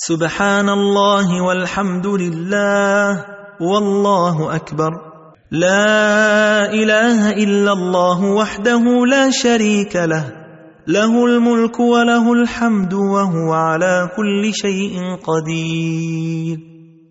سبحان الله والحمد لله والله أكبر لا إله إلا الله وحده لا شريك له له الملك وله الحمد وهو على كل شيء قدير